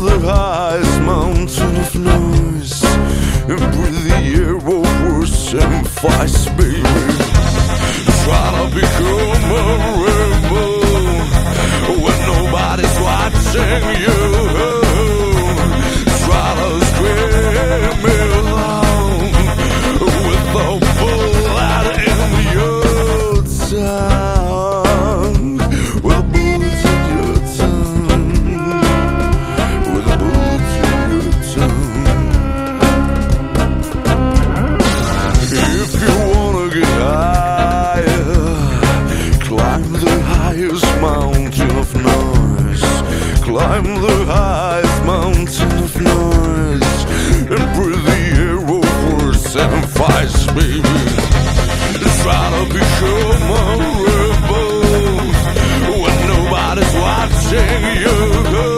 the highest mountain of noise, and breathe the air of worship and fight space. and fights, baby. Try to be sure my rebel when nobody's watching you.